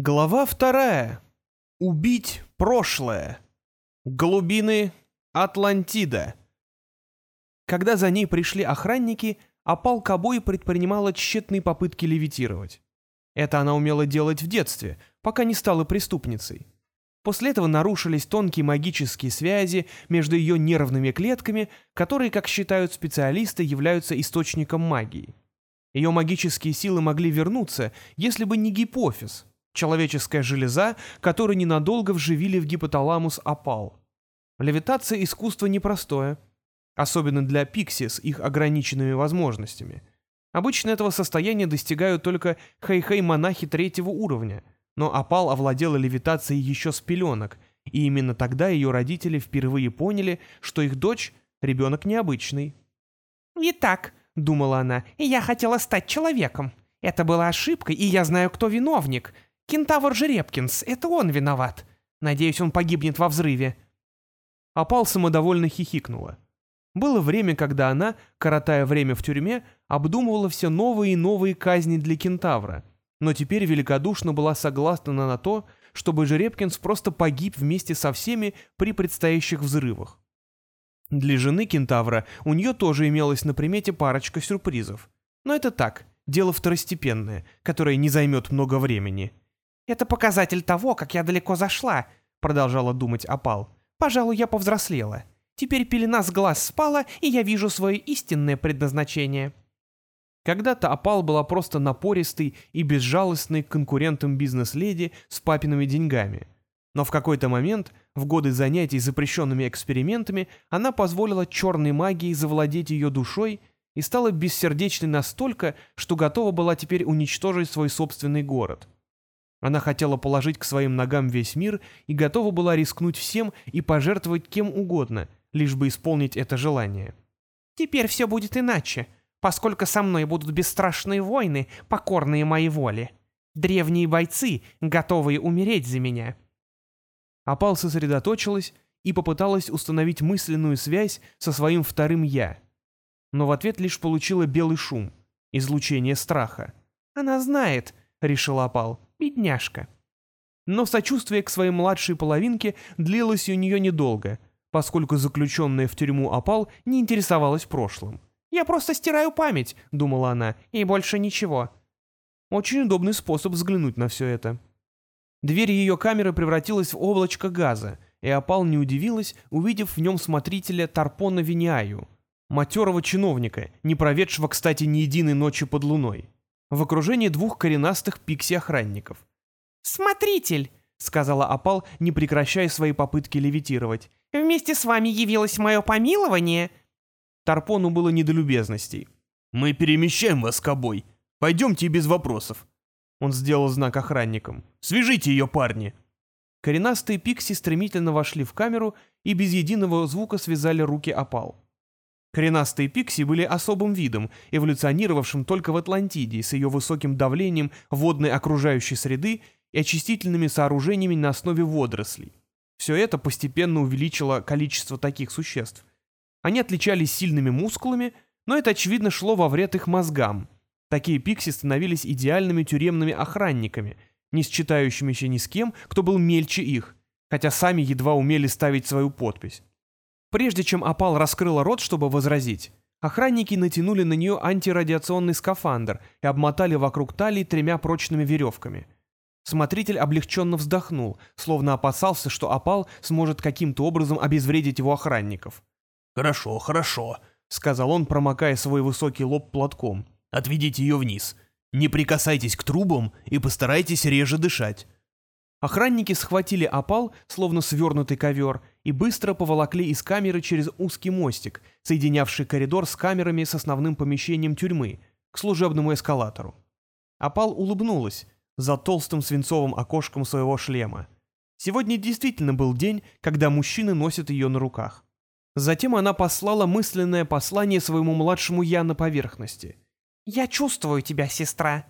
Глава вторая. Убить прошлое. Глубины Атлантида. Когда за ней пришли охранники, опал Кобой предпринимала тщетные попытки левитировать. Это она умела делать в детстве, пока не стала преступницей. После этого нарушились тонкие магические связи между ее нервными клетками, которые, как считают специалисты, являются источником магии. Ее магические силы могли вернуться, если бы не гипофиз, человеческая железа, которую ненадолго вживили в гипоталамус опал. Левитация искусство непростое, особенно для пикси с их ограниченными возможностями. Обычно этого состояния достигают только хэй-хэй-монахи третьего уровня, но опал овладела левитацией еще с пеленок, и именно тогда ее родители впервые поняли, что их дочь — ребенок необычный. «Итак», — думала она, — «я хотела стать человеком. Это была ошибкой, и я знаю, кто виновник. Кентавр Жеребкинс, это он виноват. Надеюсь, он погибнет во взрыве». Опал самодовольно хихикнула. Было время, когда она, коротая время в тюрьме, обдумывала все новые и новые казни для кентавра, но теперь великодушно была согласна на то, чтобы Жеребкинс просто погиб вместе со всеми при предстоящих взрывах. Для жены кентавра у нее тоже имелась на примете парочка сюрпризов. Но это так, дело второстепенное, которое не займет много времени. «Это показатель того, как я далеко зашла», — продолжала думать Апал. «Пожалуй, я повзрослела. Теперь пелена с глаз спала, и я вижу свое истинное предназначение». Когда-то Апал была просто напористой и безжалостной конкурентом бизнес-леди с папиными деньгами. Но в какой-то момент, в годы занятий запрещенными экспериментами, она позволила черной магии завладеть ее душой и стала бессердечной настолько, что готова была теперь уничтожить свой собственный город — она хотела положить к своим ногам весь мир и готова была рискнуть всем и пожертвовать кем угодно, лишь бы исполнить это желание. «Теперь все будет иначе, поскольку со мной будут бесстрашные войны, покорные моей воле. Древние бойцы, готовые умереть за меня». Апал сосредоточилась и попыталась установить мысленную связь со своим вторым «я». Но в ответ лишь получила белый шум, излучение страха. «Она знает», — решила Апал, Бедняжка. Но сочувствие к своей младшей половинке длилось у нее недолго, поскольку заключенная в тюрьму опал не интересовалась прошлым. «Я просто стираю память», — думала она, — «и больше ничего». Очень удобный способ взглянуть на все это. Дверь ее камеры превратилась в облачко газа, и опал не удивилась, увидев в нем смотрителя Тарпона Виниаю, матерого чиновника, не проведшего, кстати, ни единой ночи под луной в окружении двух коренастых пикси-охранников. «Смотритель!» — сказала Апал, не прекращая свои попытки левитировать. «Вместе с вами явилось мое помилование?» Тарпону было недолюбезностей. «Мы перемещаем вас к обой. Пойдемте без вопросов». Он сделал знак охранникам. «Свяжите ее, парни!» Коренастые пикси стремительно вошли в камеру и без единого звука связали руки опал. Коренастые пикси были особым видом, эволюционировавшим только в Атлантиде с ее высоким давлением водной окружающей среды и очистительными сооружениями на основе водорослей. Все это постепенно увеличило количество таких существ. Они отличались сильными мускулами, но это, очевидно, шло во вред их мозгам. Такие пикси становились идеальными тюремными охранниками, не считающимися ни с кем, кто был мельче их, хотя сами едва умели ставить свою подпись. Прежде чем опал раскрыла рот, чтобы возразить, охранники натянули на нее антирадиационный скафандр и обмотали вокруг талии тремя прочными веревками. Смотритель облегченно вздохнул, словно опасался, что опал сможет каким-то образом обезвредить его охранников. «Хорошо, хорошо», — сказал он, промокая свой высокий лоб платком. «Отведите ее вниз. Не прикасайтесь к трубам и постарайтесь реже дышать». Охранники схватили опал, словно свернутый ковер, и быстро поволокли из камеры через узкий мостик, соединявший коридор с камерами с основным помещением тюрьмы, к служебному эскалатору. Опал улыбнулась за толстым свинцовым окошком своего шлема. Сегодня действительно был день, когда мужчины носят ее на руках. Затем она послала мысленное послание своему младшему «я» на поверхности. «Я чувствую тебя, сестра»,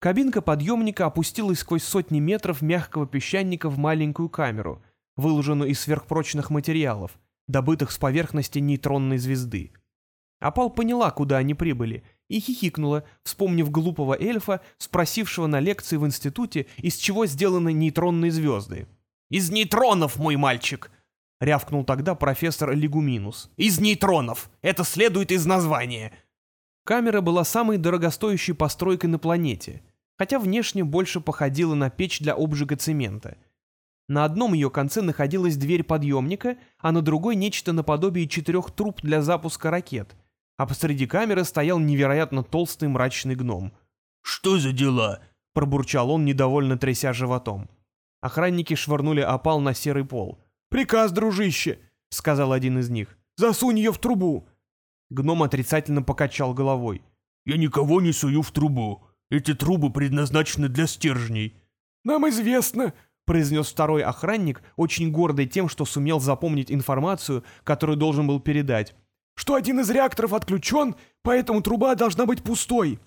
Кабинка подъемника опустилась сквозь сотни метров мягкого песчаника в маленькую камеру, выложенную из сверхпрочных материалов, добытых с поверхности нейтронной звезды. Апал поняла, куда они прибыли, и хихикнула, вспомнив глупого эльфа, спросившего на лекции в институте, из чего сделаны нейтронные звезды. «Из нейтронов, мой мальчик!» — рявкнул тогда профессор Лигуминус. «Из нейтронов! Это следует из названия!» Камера была самой дорогостоящей постройкой на планете, хотя внешне больше походила на печь для обжига цемента. На одном ее конце находилась дверь подъемника, а на другой нечто наподобие четырех труб для запуска ракет, а посреди камеры стоял невероятно толстый мрачный гном. «Что за дела?» — пробурчал он, недовольно тряся животом. Охранники швырнули опал на серый пол. «Приказ, дружище!» — сказал один из них. «Засунь ее в трубу!» Гном отрицательно покачал головой. «Я никого не сую в трубу. Эти трубы предназначены для стержней». «Нам известно», — произнес второй охранник, очень гордый тем, что сумел запомнить информацию, которую должен был передать, «что один из реакторов отключен, поэтому труба должна быть пустой».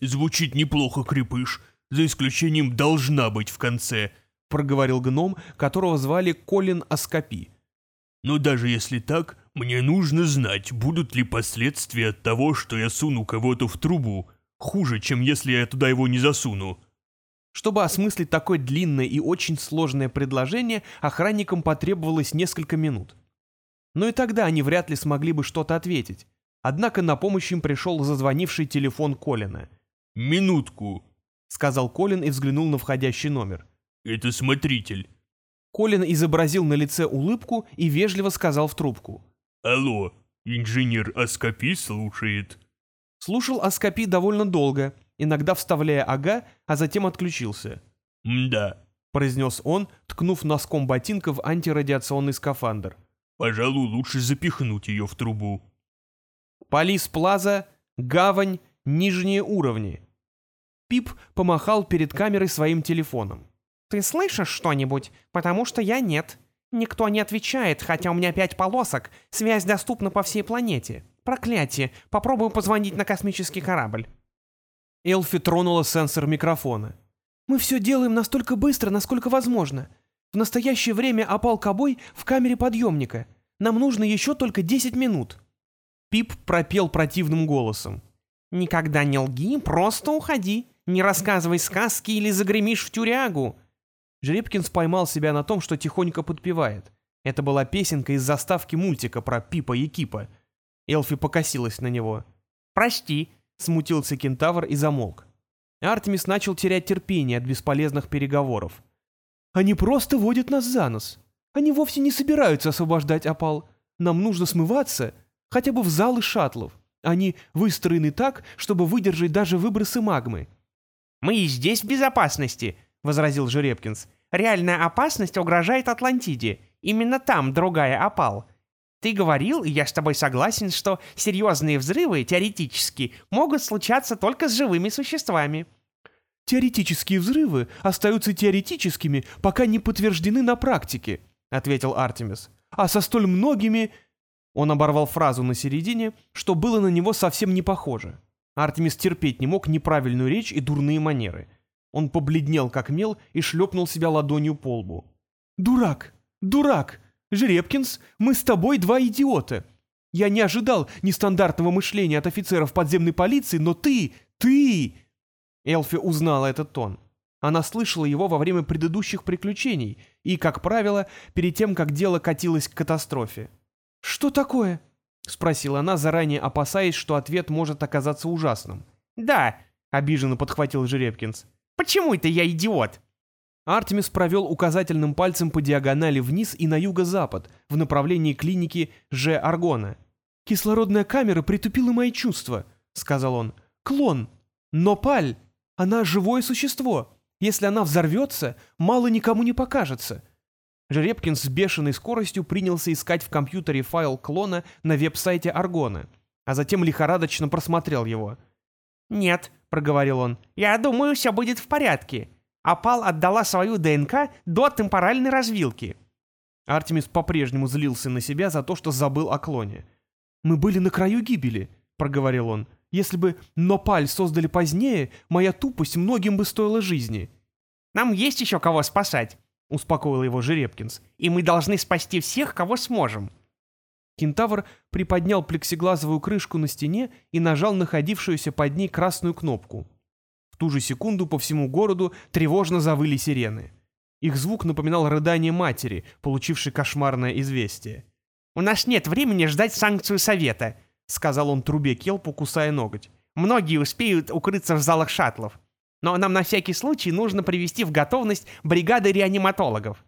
«Звучит неплохо, крепыш, за исключением «должна быть» в конце», — проговорил гном, которого звали Колин Аскопи. Но даже если так, мне нужно знать, будут ли последствия от того, что я суну кого-то в трубу, хуже, чем если я туда его не засуну. Чтобы осмыслить такое длинное и очень сложное предложение, охранникам потребовалось несколько минут. Но и тогда они вряд ли смогли бы что-то ответить. Однако на помощь им пришел зазвонивший телефон Колина. «Минутку», — сказал Колин и взглянул на входящий номер. «Это смотритель. Колин изобразил на лице улыбку и вежливо сказал в трубку. «Алло, инженер Аскопи слушает». Слушал Аскопи довольно долго, иногда вставляя «ага», а затем отключился. «Мда», — произнес он, ткнув носком ботинка в антирадиационный скафандр. «Пожалуй, лучше запихнуть ее в трубу». Полис Плаза, гавань, нижние уровни. Пип помахал перед камерой своим телефоном. «Ты слышишь что-нибудь? Потому что я нет. Никто не отвечает, хотя у меня пять полосок. Связь доступна по всей планете. Проклятие. Попробую позвонить на космический корабль». Элфи тронула сенсор микрофона. «Мы все делаем настолько быстро, насколько возможно. В настоящее время опал кобой в камере подъемника. Нам нужно еще только 10 минут». Пип пропел противным голосом. «Никогда не лги, просто уходи. Не рассказывай сказки или загремишь в тюрягу. Жеребкинс поймал себя на том, что тихонько подпевает. Это была песенка из заставки мультика про Пипа и Кипа. Элфи покосилась на него. «Прости», — смутился кентавр и замолк. Артемис начал терять терпение от бесполезных переговоров. «Они просто водят нас за нос. Они вовсе не собираются освобождать опал. Нам нужно смываться хотя бы в залы шаттлов. Они выстроены так, чтобы выдержать даже выбросы магмы». «Мы и здесь в безопасности», — возразил Жеребкинс. «Реальная опасность угрожает Атлантиде. Именно там другая опал. Ты говорил, и я с тобой согласен, что серьезные взрывы, теоретически, могут случаться только с живыми существами». «Теоретические взрывы остаются теоретическими, пока не подтверждены на практике», — ответил Артемис. «А со столь многими...» Он оборвал фразу на середине, что было на него совсем не похоже. Артемис терпеть не мог неправильную речь и дурные манеры — он побледнел, как мел, и шлепнул себя ладонью по лбу. «Дурак! Дурак! Жеребкинс, мы с тобой два идиота! Я не ожидал нестандартного мышления от офицеров подземной полиции, но ты, ты...» Элфи узнала этот тон. Она слышала его во время предыдущих приключений и, как правило, перед тем, как дело катилось к катастрофе. «Что такое?» — спросила она, заранее опасаясь, что ответ может оказаться ужасным. «Да», — обиженно подхватил Жеребкинс. Почему это я идиот?» Артемис провел указательным пальцем по диагонали вниз и на юго-запад, в направлении клиники Ж. Аргона. «Кислородная камера притупила мои чувства», — сказал он. «Клон. Но Паль, она живое существо. Если она взорвется, мало никому не покажется». Жеребкин с бешеной скоростью принялся искать в компьютере файл клона на веб-сайте Аргона, а затем лихорадочно просмотрел его. «Нет», проговорил он. «Я думаю, все будет в порядке. Апал отдала свою ДНК до темпоральной развилки». Артемис по-прежнему злился на себя за то, что забыл о клоне. «Мы были на краю гибели», — проговорил он. «Если бы Нопаль создали позднее, моя тупость многим бы стоила жизни». «Нам есть еще кого спасать», — успокоил его Жеребкинс. «И мы должны спасти всех, кого сможем». Кентавр приподнял плексиглазовую крышку на стене и нажал находившуюся под ней красную кнопку. Ту же секунду по всему городу тревожно завыли сирены. Их звук напоминал рыдание матери, получившей кошмарное известие. «У нас нет времени ждать санкцию совета», — сказал он трубе Келпу, кусая ноготь. «Многие успеют укрыться в залах шаттлов. Но нам на всякий случай нужно привести в готовность бригады реаниматологов».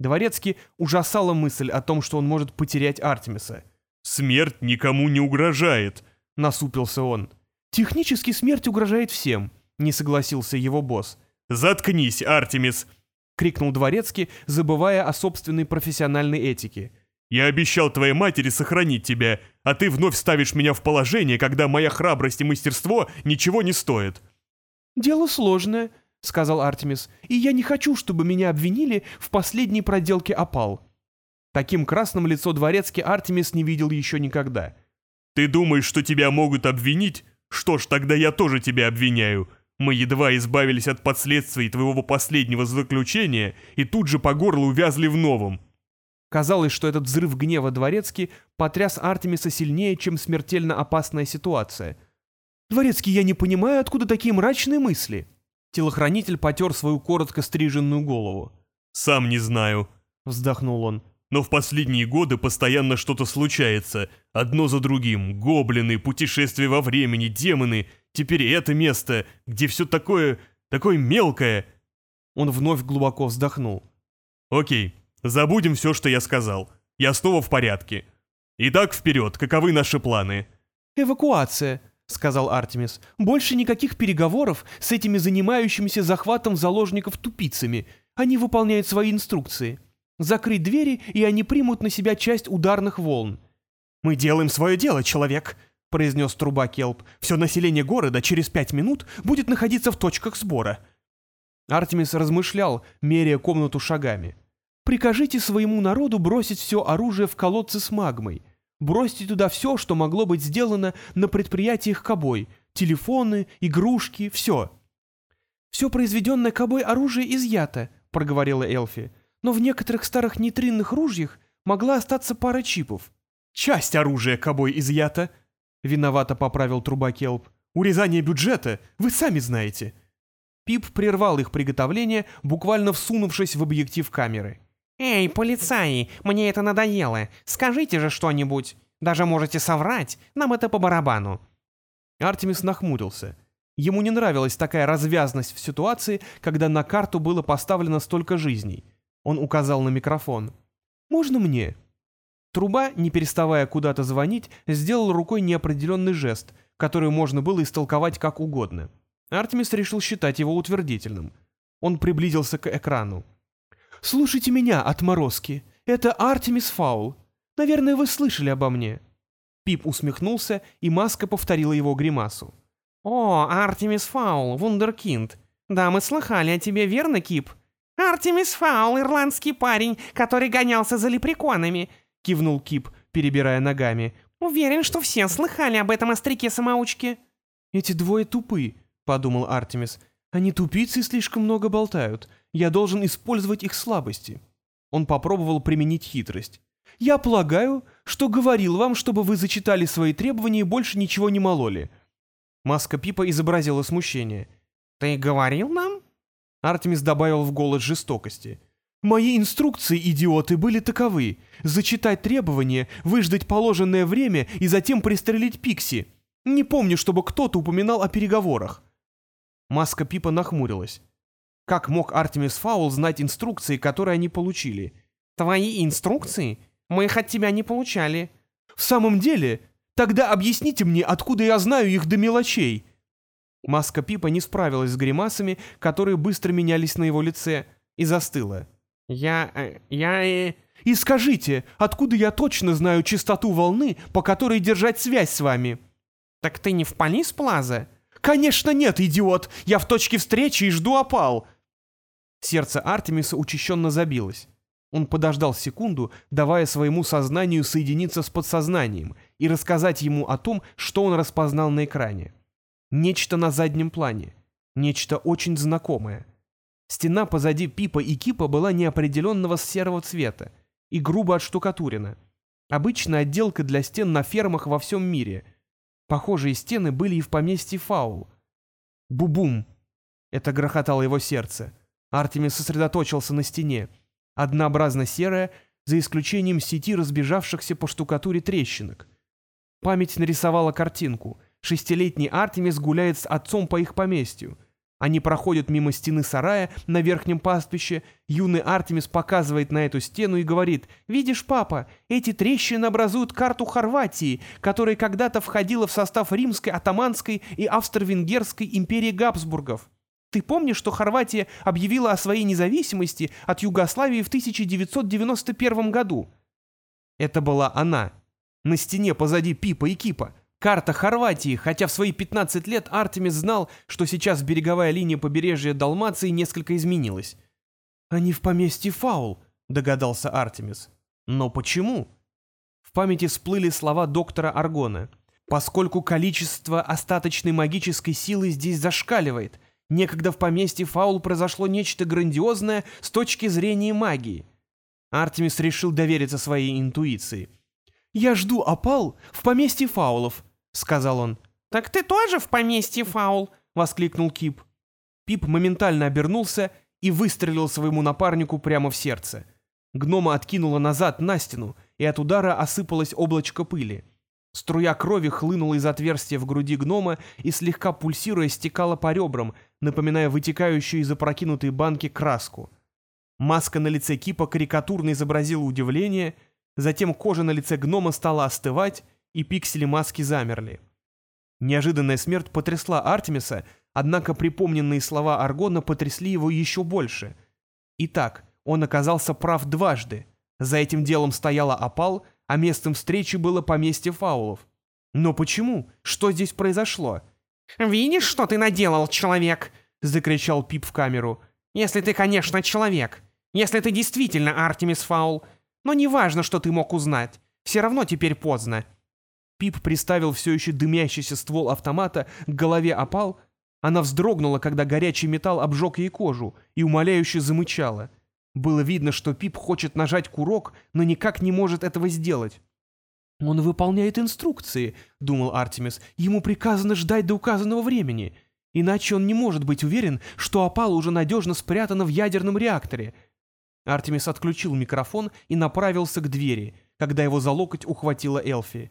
Дворецкий ужасала мысль о том, что он может потерять Артемиса. «Смерть никому не угрожает», — насупился он. «Технически смерть угрожает всем», — не согласился его босс. «Заткнись, Артемис!» — крикнул Дворецкий, забывая о собственной профессиональной этике. «Я обещал твоей матери сохранить тебя, а ты вновь ставишь меня в положение, когда моя храбрость и мастерство ничего не стоят». «Дело сложное», — сказал Артемис, — «и я не хочу, чтобы меня обвинили в последней проделке опал». Таким красным лицо дворецкий Артемис не видел еще никогда. «Ты думаешь, что тебя могут обвинить? Что ж, тогда я тоже тебя обвиняю. Мы едва избавились от последствий твоего последнего заключения и тут же по горло увязли в новом». Казалось, что этот взрыв гнева дворецкий потряс Артемиса сильнее, чем смертельно опасная ситуация. «Дворецкий, я не понимаю, откуда такие мрачные мысли?» Телохранитель потер свою коротко стриженную голову. «Сам не знаю», — вздохнул он. «Но в последние годы постоянно что-то случается. Одно за другим. Гоблины, путешествия во времени, демоны. Теперь это место, где все такое... такое мелкое». Он вновь глубоко вздохнул. «Окей, забудем все, что я сказал. Я снова в порядке. Итак, вперед, каковы наши планы?» «Эвакуация», — сказал Артемис. «Больше никаких переговоров с этими занимающимися захватом заложников тупицами. Они выполняют свои инструкции. Закрыть двери, и они примут на себя часть ударных волн». «Мы делаем свое дело, человек», — произнес труба Келп. «Все население города через пять минут будет находиться в точках сбора». Артемис размышлял, меряя комнату шагами. «Прикажите своему народу бросить все оружие в колодцы с магмой». Бросьте туда все, что могло быть сделано на предприятиях Кобой. Телефоны, игрушки, все. «Все произведенное Кобой оружие изъято», — проговорила Элфи. «Но в некоторых старых нейтринных ружьях могла остаться пара чипов». «Часть оружия Кобой изъята», — виновато поправил труба Келп. «Урезание бюджета, вы сами знаете». Пип прервал их приготовление, буквально всунувшись в объектив камеры. «Эй, полицаи, мне это надоело. Скажите же что-нибудь. Даже можете соврать, нам это по барабану». Артемис нахмурился. Ему не нравилась такая развязность в ситуации, когда на карту было поставлено столько жизней. Он указал на микрофон. «Можно мне?» Труба, не переставая куда-то звонить, сделал рукой неопределенный жест, который можно было истолковать как угодно. Артемис решил считать его утвердительным. Он приблизился к экрану. «Слушайте меня, отморозки. Это Артемис Фаул. Наверное, вы слышали обо мне». Пип усмехнулся, и маска повторила его гримасу. «О, Артемис Фаул, вундеркинд. Да, мы слыхали о тебе, верно, Кип?» «Артемис Фаул, ирландский парень, который гонялся за лепреконами», — кивнул Кип, перебирая ногами. «Уверен, что все слыхали об этом остряке-самоучке». «Эти двое тупы», — подумал Артемис. «Они тупицы и слишком много болтают. Я должен использовать их слабости. Он попробовал применить хитрость. Я полагаю, что говорил вам, чтобы вы зачитали свои требования и больше ничего не мололи. Маска Пипа изобразила смущение. «Ты говорил нам?» Артемис добавил в голос жестокости. «Мои инструкции, идиоты, были таковы. Зачитать требования, выждать положенное время и затем пристрелить Пикси. Не помню, чтобы кто-то упоминал о переговорах». Маска Пипа нахмурилась. Как мог Артемис Фаул знать инструкции, которые они получили? Твои инструкции? Мы их от тебя не получали. В самом деле? Тогда объясните мне, откуда я знаю их до мелочей. Маска Пипа не справилась с гримасами, которые быстро менялись на его лице, и застыла. «Я... Э, я... И скажите, откуда я точно знаю частоту волны, по которой держать связь с вами?» «Так ты не в Полис Плаза?» «Конечно нет, идиот! Я в точке встречи и жду опал!» Сердце Артемиса учащенно забилось. Он подождал секунду, давая своему сознанию соединиться с подсознанием и рассказать ему о том, что он распознал на экране. Нечто на заднем плане. Нечто очень знакомое. Стена позади Пипа и Кипа была неопределенного серого цвета и грубо отштукатурена. Обычная отделка для стен на фермах во всем мире. Похожие стены были и в поместье Фаул. Бубум! Это грохотало его сердце. Артемис сосредоточился на стене. Однообразно серая, за исключением сети разбежавшихся по штукатуре трещинок. Память нарисовала картинку. Шестилетний Артемис гуляет с отцом по их поместью. Они проходят мимо стены сарая на верхнем пастбище. Юный Артемис показывает на эту стену и говорит, «Видишь, папа, эти трещины образуют карту Хорватии, которая когда-то входила в состав римской, атаманской и австро-венгерской империи Габсбургов. Ты помнишь, что Хорватия объявила о своей независимости от Югославии в 1991 году?» Это была она. На стене позади Пипа и Кипа. Карта Хорватии, хотя в свои 15 лет Артемис знал, что сейчас береговая линия побережья Далмации несколько изменилась. «Они в поместье Фаул», — догадался Артемис. «Но почему?» В памяти всплыли слова доктора Аргона. «Поскольку количество остаточной магической силы здесь зашкаливает, некогда в поместье Фаул произошло нечто грандиозное с точки зрения магии». Артемис решил довериться своей интуиции. «Я жду опал в поместье Фаулов», сказал он. «Так ты тоже в поместье, Фаул?» — воскликнул Кип. Пип моментально обернулся и выстрелил своему напарнику прямо в сердце. Гнома откинула назад на стену, и от удара осыпалось облачко пыли. Струя крови хлынула из отверстия в груди гнома и слегка пульсируя стекала по ребрам, напоминая вытекающую из опрокинутой банки краску. Маска на лице Кипа карикатурно изобразила удивление, затем кожа на лице гнома стала остывать, и пиксели маски замерли. Неожиданная смерть потрясла Артемиса, однако припомненные слова Аргона потрясли его еще больше. Итак, он оказался прав дважды. За этим делом стояла опал, а местом встречи было поместье фаулов. Но почему? Что здесь произошло? «Видишь, что ты наделал, человек?» — закричал Пип в камеру. «Если ты, конечно, человек. Если ты действительно Артемис Фаул. Но неважно, что ты мог узнать. Все равно теперь поздно. Пип приставил все еще дымящийся ствол автомата к голове опал. Она вздрогнула, когда горячий металл обжег ей кожу, и умоляюще замычала. Было видно, что Пип хочет нажать курок, но никак не может этого сделать. «Он выполняет инструкции», — думал Артемис. «Ему приказано ждать до указанного времени. Иначе он не может быть уверен, что опал уже надежно спрятана в ядерном реакторе». Артемис отключил микрофон и направился к двери, когда его за локоть ухватила Элфи.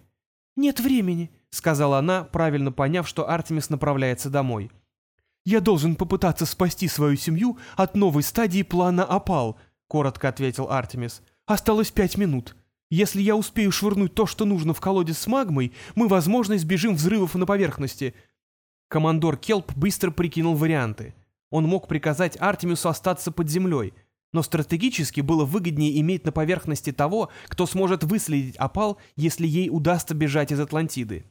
«Нет времени», — сказала она, правильно поняв, что Артемис направляется домой. «Я должен попытаться спасти свою семью от новой стадии плана «Опал», — коротко ответил Артемис. «Осталось пять минут. Если я успею швырнуть то, что нужно в колодец с магмой, мы, возможно, избежим взрывов на поверхности». Командор Келп быстро прикинул варианты. Он мог приказать Артемису остаться под землей — но стратегически было выгоднее иметь на поверхности того, кто сможет выследить опал, если ей удастся бежать из Атлантиды.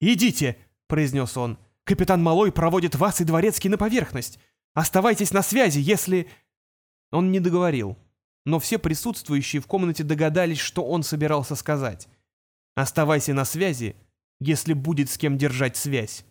«Идите!» — произнес он. «Капитан Малой проводит вас и Дворецкий на поверхность. Оставайтесь на связи, если...» Он не договорил, но все присутствующие в комнате догадались, что он собирался сказать. «Оставайся на связи, если будет с кем держать связь».